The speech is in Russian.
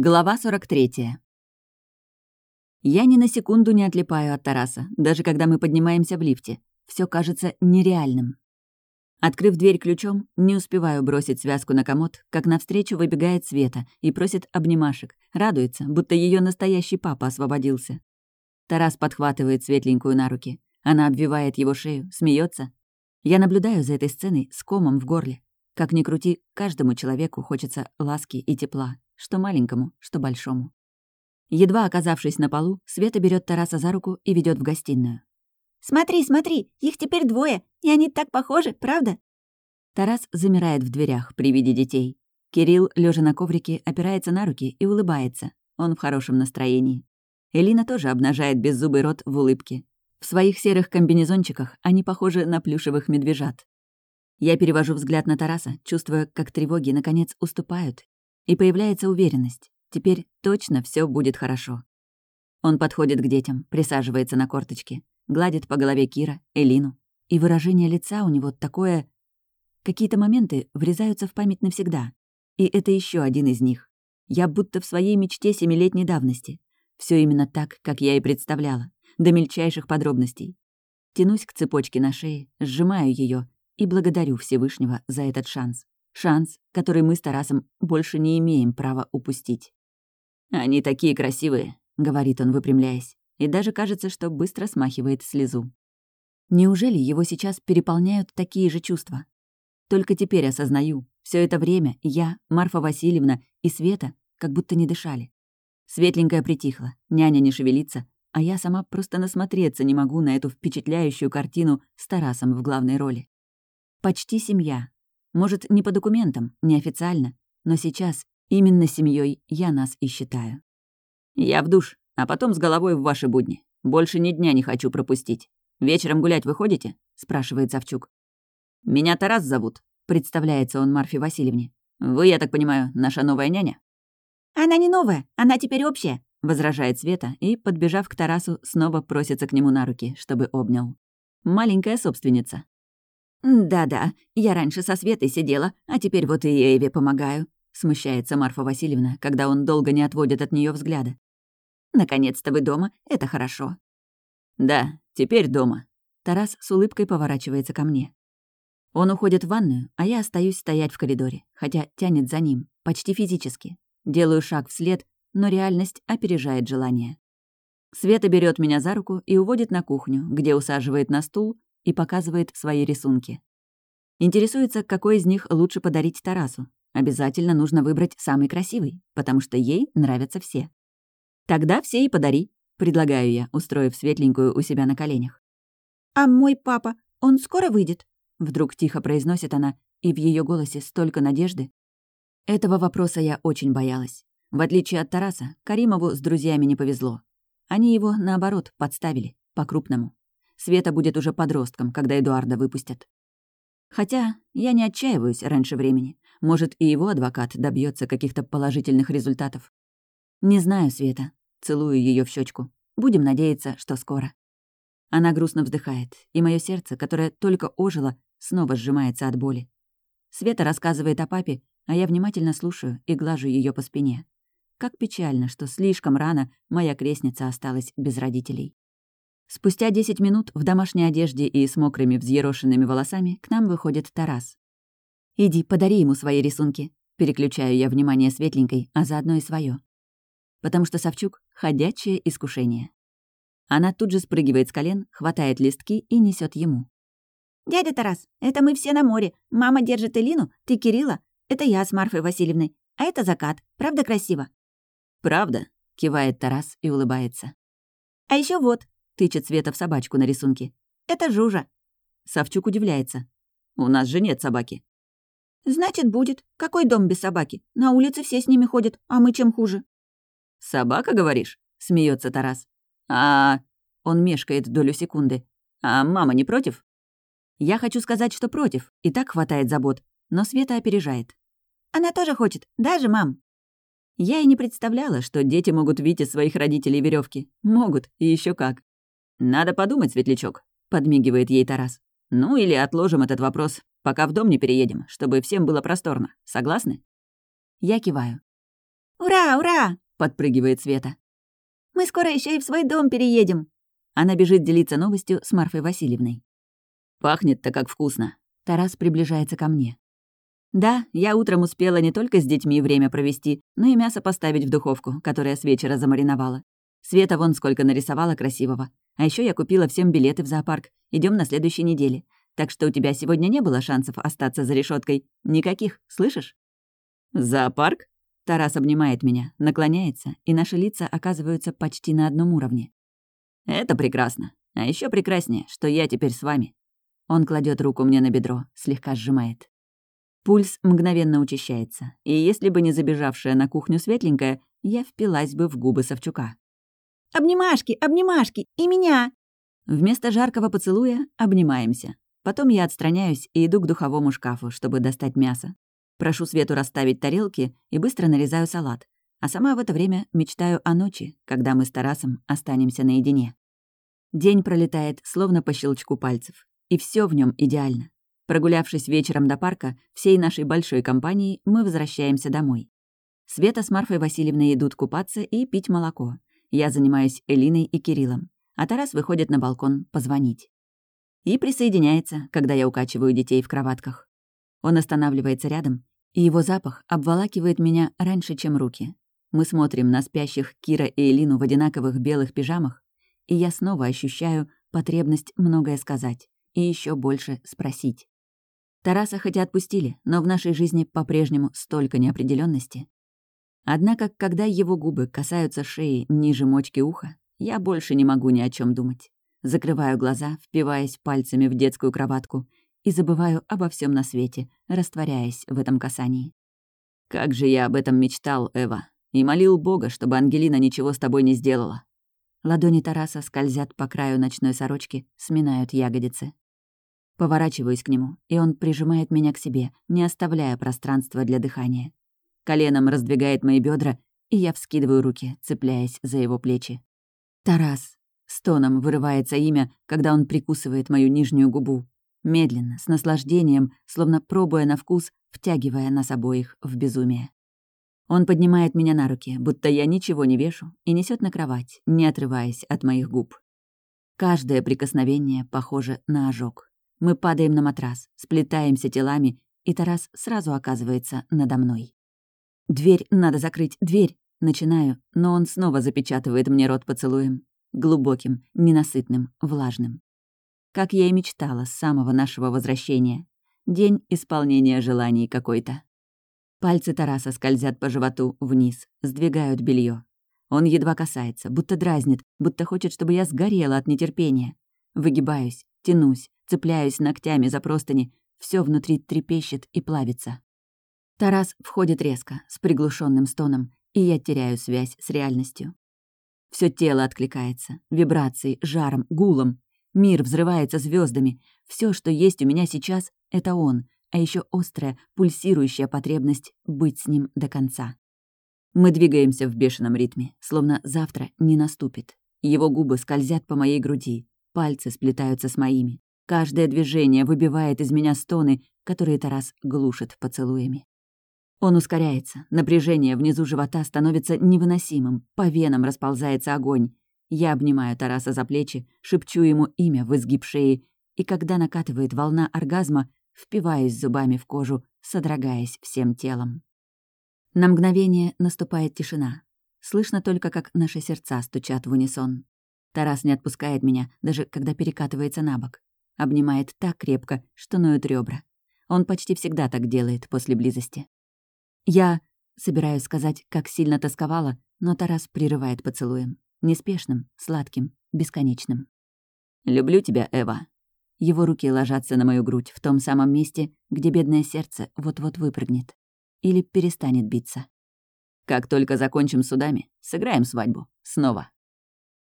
Глава 43. Я ни на секунду не отлипаю от Тараса, даже когда мы поднимаемся в лифте. Все кажется нереальным. Открыв дверь ключом, не успеваю бросить связку на комод, как навстречу выбегает Света и просит обнимашек, радуется, будто ее настоящий папа освободился. Тарас подхватывает светленькую на руки. Она обвивает его шею, смеется. Я наблюдаю за этой сценой с комом в горле. Как ни крути, каждому человеку хочется ласки и тепла, что маленькому, что большому. Едва оказавшись на полу, Света берет Тараса за руку и ведет в гостиную. «Смотри, смотри, их теперь двое, и они так похожи, правда?» Тарас замирает в дверях при виде детей. Кирилл, лежа на коврике, опирается на руки и улыбается. Он в хорошем настроении. Элина тоже обнажает беззубый рот в улыбке. В своих серых комбинезончиках они похожи на плюшевых медвежат. Я перевожу взгляд на Тараса, чувствуя, как тревоги, наконец, уступают, и появляется уверенность. Теперь точно все будет хорошо. Он подходит к детям, присаживается на корточки, гладит по голове Кира, Элину. И выражение лица у него такое... Какие-то моменты врезаются в память навсегда. И это еще один из них. Я будто в своей мечте семилетней давности. Все именно так, как я и представляла, до мельчайших подробностей. Тянусь к цепочке на шее, сжимаю ее и благодарю Всевышнего за этот шанс. Шанс, который мы с Тарасом больше не имеем права упустить. «Они такие красивые», — говорит он, выпрямляясь, и даже кажется, что быстро смахивает слезу. Неужели его сейчас переполняют такие же чувства? Только теперь осознаю, все это время я, Марфа Васильевна и Света как будто не дышали. Светленькая притихла, няня не шевелится, а я сама просто насмотреться не могу на эту впечатляющую картину с Тарасом в главной роли. Почти семья, может, не по документам, не официально, но сейчас именно семьей я нас и считаю. Я в душ, а потом с головой в ваши будни. Больше ни дня не хочу пропустить. Вечером гулять выходите? спрашивает Савчук. Меня Тарас зовут, представляется он Марфе Васильевне. Вы, я так понимаю, наша новая няня? Она не новая, она теперь общая, возражает Света и, подбежав к Тарасу, снова просится к нему на руки, чтобы обнял. Маленькая собственница, «Да-да, я раньше со Светой сидела, а теперь вот и Эве помогаю», — смущается Марфа Васильевна, когда он долго не отводит от нее взгляда. «Наконец-то вы дома, это хорошо». «Да, теперь дома». Тарас с улыбкой поворачивается ко мне. Он уходит в ванную, а я остаюсь стоять в коридоре, хотя тянет за ним, почти физически. Делаю шаг вслед, но реальность опережает желание. Света берет меня за руку и уводит на кухню, где усаживает на стул и показывает свои рисунки. Интересуется, какой из них лучше подарить Тарасу. Обязательно нужно выбрать самый красивый, потому что ей нравятся все. «Тогда все и подари», — предлагаю я, устроив светленькую у себя на коленях. «А мой папа, он скоро выйдет?» — вдруг тихо произносит она, и в ее голосе столько надежды. Этого вопроса я очень боялась. В отличие от Тараса, Каримову с друзьями не повезло. Они его, наоборот, подставили, по-крупному. Света будет уже подростком, когда Эдуарда выпустят. Хотя я не отчаиваюсь раньше времени. Может, и его адвокат добьется каких-то положительных результатов. Не знаю, Света. Целую ее в щечку. Будем надеяться, что скоро. Она грустно вздыхает, и мое сердце, которое только ожило, снова сжимается от боли. Света рассказывает о папе, а я внимательно слушаю и глажу ее по спине. Как печально, что слишком рано моя крестница осталась без родителей. Спустя десять минут в домашней одежде и с мокрыми взъерошенными волосами к нам выходит Тарас. «Иди, подари ему свои рисунки», — переключаю я внимание светленькой, а заодно и свое. Потому что Савчук — ходячее искушение. Она тут же спрыгивает с колен, хватает листки и несет ему. «Дядя Тарас, это мы все на море. Мама держит Элину, ты Кирилла, это я с Марфой Васильевной, а это закат. Правда красиво?» «Правда», — кивает Тарас и улыбается. «А еще вот, Тычет Света в собачку на рисунке. «Это Жужа». Савчук удивляется. «У нас же нет собаки». «Значит, будет. Какой дом без собаки? На улице все с ними ходят, а мы чем хуже?» «Собака, говоришь?» — смеется Тарас. «А...» — он мешкает долю секунды. «А мама не против?» Я хочу сказать, что против, и так хватает забот, но Света опережает. «Она тоже хочет, даже мам?» Я и не представляла, что дети могут видеть своих родителей веревки. Могут, и еще как. «Надо подумать, Светлячок», — подмигивает ей Тарас. «Ну или отложим этот вопрос, пока в дом не переедем, чтобы всем было просторно. Согласны?» Я киваю. «Ура, ура!» — подпрыгивает Света. «Мы скоро еще и в свой дом переедем!» Она бежит делиться новостью с Марфой Васильевной. «Пахнет-то как вкусно!» Тарас приближается ко мне. Да, я утром успела не только с детьми время провести, но и мясо поставить в духовку, которое с вечера замариновала. Света вон сколько нарисовала красивого. А еще я купила всем билеты в зоопарк. Идем на следующей неделе. Так что у тебя сегодня не было шансов остаться за решеткой. Никаких, слышишь? Зоопарк? Тарас обнимает меня, наклоняется, и наши лица оказываются почти на одном уровне. Это прекрасно. А еще прекраснее, что я теперь с вами. Он кладет руку мне на бедро, слегка сжимает. Пульс мгновенно учащается, и если бы не забежавшая на кухню светленькая, я впилась бы в губы Савчука. «Обнимашки, обнимашки! И меня!» Вместо жаркого поцелуя обнимаемся. Потом я отстраняюсь и иду к духовому шкафу, чтобы достать мясо. Прошу Свету расставить тарелки и быстро нарезаю салат. А сама в это время мечтаю о ночи, когда мы с Тарасом останемся наедине. День пролетает, словно по щелчку пальцев. И все в нем идеально. Прогулявшись вечером до парка, всей нашей большой компанией мы возвращаемся домой. Света с Марфой Васильевной идут купаться и пить молоко. Я занимаюсь Элиной и Кириллом. А Тарас выходит на балкон позвонить. И присоединяется, когда я укачиваю детей в кроватках. Он останавливается рядом, и его запах обволакивает меня раньше, чем руки. Мы смотрим на спящих Кира и Элину в одинаковых белых пижамах, и я снова ощущаю потребность многое сказать и еще больше спросить. Тараса хотя отпустили, но в нашей жизни по-прежнему столько неопределенности. Однако, когда его губы касаются шеи ниже мочки уха, я больше не могу ни о чем думать. Закрываю глаза, впиваясь пальцами в детскую кроватку, и забываю обо всем на свете, растворяясь в этом касании. «Как же я об этом мечтал, Эва, и молил Бога, чтобы Ангелина ничего с тобой не сделала». Ладони Тараса скользят по краю ночной сорочки, сминают ягодицы. Поворачиваюсь к нему, и он прижимает меня к себе, не оставляя пространства для дыхания. Коленом раздвигает мои бедра, и я вскидываю руки, цепляясь за его плечи. «Тарас!» — стоном вырывается имя, когда он прикусывает мою нижнюю губу. Медленно, с наслаждением, словно пробуя на вкус, втягивая нас обоих в безумие. Он поднимает меня на руки, будто я ничего не вешу, и несет на кровать, не отрываясь от моих губ. Каждое прикосновение похоже на ожог. Мы падаем на матрас, сплетаемся телами, и Тарас сразу оказывается надо мной. «Дверь надо закрыть, дверь!» Начинаю, но он снова запечатывает мне рот поцелуем. Глубоким, ненасытным, влажным. Как я и мечтала с самого нашего возвращения. День исполнения желаний какой-то. Пальцы Тараса скользят по животу вниз, сдвигают белье. Он едва касается, будто дразнит, будто хочет, чтобы я сгорела от нетерпения. Выгибаюсь, тянусь, цепляюсь ногтями за простыни, все внутри трепещет и плавится. Тарас входит резко, с приглушенным стоном, и я теряю связь с реальностью. Все тело откликается, вибрацией, жаром, гулом. Мир взрывается звездами. Все, что есть у меня сейчас, — это он, а еще острая, пульсирующая потребность быть с ним до конца. Мы двигаемся в бешеном ритме, словно завтра не наступит. Его губы скользят по моей груди, пальцы сплетаются с моими. Каждое движение выбивает из меня стоны, которые Тарас глушит поцелуями. Он ускоряется, напряжение внизу живота становится невыносимым, по венам расползается огонь. Я обнимаю Тараса за плечи, шепчу ему имя в изгиб шеи, и когда накатывает волна оргазма, впиваюсь зубами в кожу, содрогаясь всем телом. На мгновение наступает тишина. Слышно только, как наши сердца стучат в унисон. Тарас не отпускает меня, даже когда перекатывается на бок. Обнимает так крепко, что ноют ребра. Он почти всегда так делает после близости. Я собираюсь сказать, как сильно тосковала, но Тарас прерывает поцелуем. Неспешным, сладким, бесконечным. «Люблю тебя, Эва». Его руки ложатся на мою грудь в том самом месте, где бедное сердце вот-вот выпрыгнет. Или перестанет биться. «Как только закончим судами, сыграем свадьбу. Снова».